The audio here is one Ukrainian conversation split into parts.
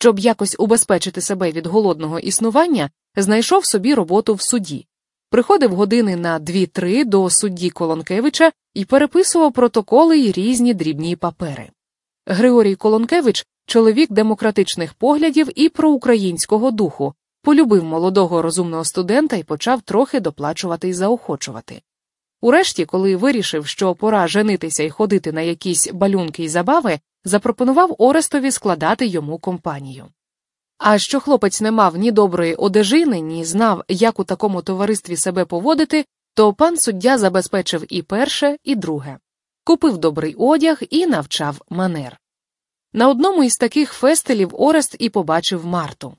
щоб якось убезпечити себе від голодного існування, знайшов собі роботу в суді. Приходив години на 2-3 до судді Колонкевича і переписував протоколи й різні дрібні папери. Григорій Колонкевич, чоловік демократичних поглядів і проукраїнського духу, полюбив молодого розумного студента і почав трохи доплачувати й заохочувати. Урешті, коли вирішив, що пора женитися і ходити на якісь балюнки й забави, запропонував Орестові складати йому компанію. А що хлопець не мав ні доброї одежини, ні знав, як у такому товаристві себе поводити, то пан суддя забезпечив і перше, і друге купив добрий одяг і навчав манер. На одному із таких фестелів Орест і побачив Марту.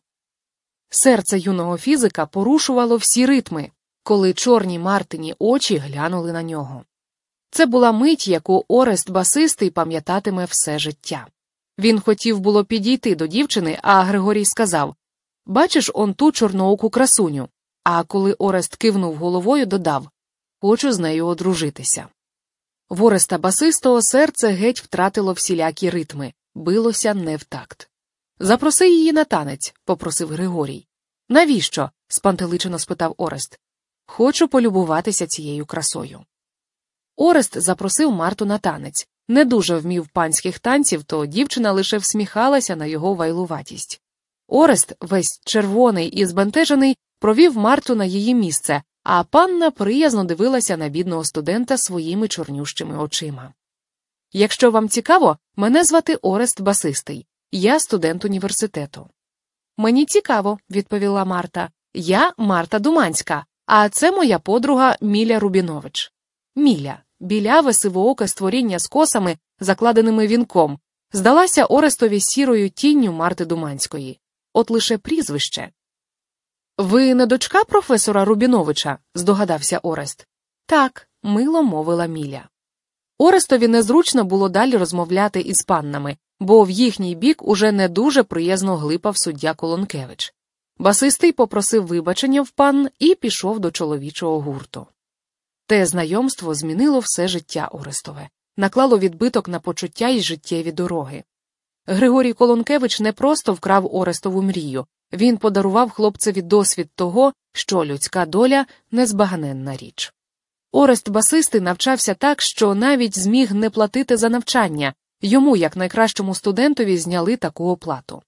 Серце юного фізика порушувало всі ритми, коли чорні Мартині очі глянули на нього. Це була мить, яку Орест басистий пам'ятатиме все життя. Він хотів було підійти до дівчини, а Григорій сказав Бачиш он ту чорнооку красуню. А коли Орест кивнув головою, додав Хочу з нею одружитися. В Ореста басистого серце геть втратило всілякі ритми, билося не в такт. Запроси її на танець, попросив Григорій. Навіщо? спантеличено спитав Орест. Хочу полюбуватися цією красою. Орест запросив Марту на танець. Не дуже вмів панських танців, то дівчина лише всміхалася на його вайлуватість. Орест, весь червоний і збентежений, провів Марту на її місце, а панна приязно дивилася на бідного студента своїми чорнющими очима. Якщо вам цікаво, мене звати Орест Басистий, я студент університету. Мені цікаво, відповіла Марта. Я Марта Думанська, а це моя подруга Міля Рубінович. Міля, біляве сивооке створіння з косами, закладеними вінком, здалася Орестові сірою тінню Марти Думанської. От лише прізвище. Ви не дочка професора Рубіновича? здогадався Орест. Так, мило мовила Міля. Орестові незручно було далі розмовляти із паннами, бо в їхній бік уже не дуже приязно глипав суддя Колонкевич. Басистий попросив вибачення в пан і пішов до чоловічого гурту. Те знайомство змінило все життя Орестове, наклало відбиток на почуття й життєві дороги. Григорій Колонкевич не просто вкрав Орестову мрію, він подарував хлопцеві досвід того, що людська доля незбагненна річ. Орест басистий навчався так, що навіть зміг не платити за навчання, йому, як найкращому студентові, зняли таку оплату.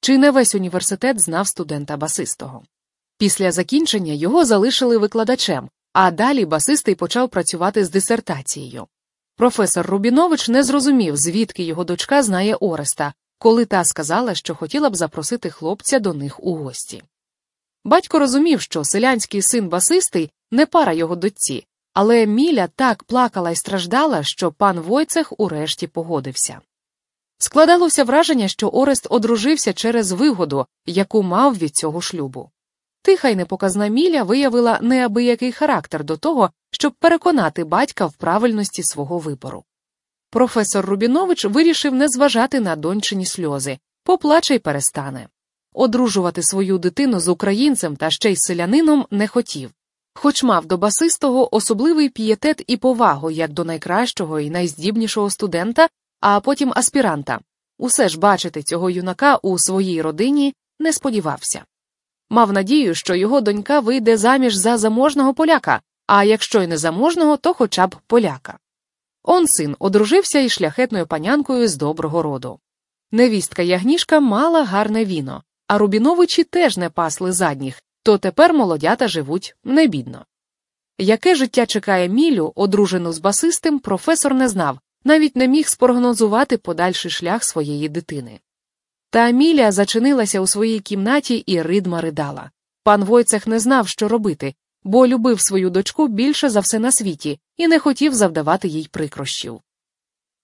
Чи не весь університет знав студента басистого. Після закінчення його залишили викладачем, а далі басистий почав працювати з дисертацією. Професор Рубінович не зрозумів, звідки його дочка знає Ореста, коли та сказала, що хотіла б запросити хлопця до них у гості. Батько розумів, що селянський син басистий не пара його дочці, але Міля так плакала і страждала, що пан Войцех урешті погодився. Складалося враження, що Орест одружився через вигоду, яку мав від цього шлюбу. Тиха й непоказна Міля виявила неабиякий характер до того, щоб переконати батька в правильності свого вибору. Професор Рубінович вирішив не зважати на дончині сльози, поплаче й перестане. Одружувати свою дитину з українцем та ще й селянином не хотів, хоч мав до басистого особливий пієтет і повагу як до найкращого і найздібнішого студента, а потім аспіранта. Усе ж бачити цього юнака у своїй родині не сподівався. Мав надію, що його донька вийде заміж за заможного поляка, а якщо й не заможного, то хоча б поляка. Он син одружився із шляхетною панянкою з доброго роду. Невістка Ягнішка мала гарне віно, а Рубіновичі теж не пасли задніх, то тепер молодята живуть небідно. Яке життя чекає Мілю, одружену з басистим, професор не знав, навіть не міг спрогнозувати подальший шлях своєї дитини. Та Міля зачинилася у своїй кімнаті і ридма ридала. Пан Войцех не знав, що робити, бо любив свою дочку більше за все на світі і не хотів завдавати їй прикрощів.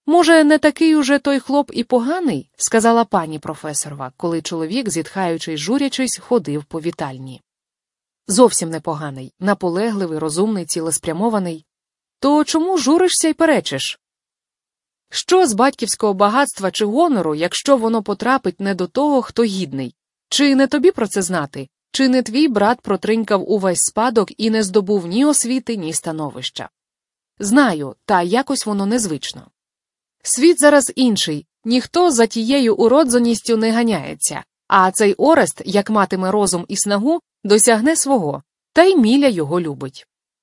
Може, не такий уже той хлоп і поганий, сказала пані професорова, коли чоловік, зітхаючи й журячись, ходив по вітальні. Зовсім непоганий, наполегливий, розумний, цілеспрямований. То чому журишся й перечиш? Що з батьківського багатства чи гонору, якщо воно потрапить не до того, хто гідний? Чи не тобі про це знати? Чи не твій брат протринькав увесь спадок і не здобув ні освіти, ні становища? Знаю, та якось воно незвично. Світ зараз інший, Ніхто за тією уродженістю не ганяється, а цей Орест, як матиме розум і снагу, досягне свого, та й Міля його любить.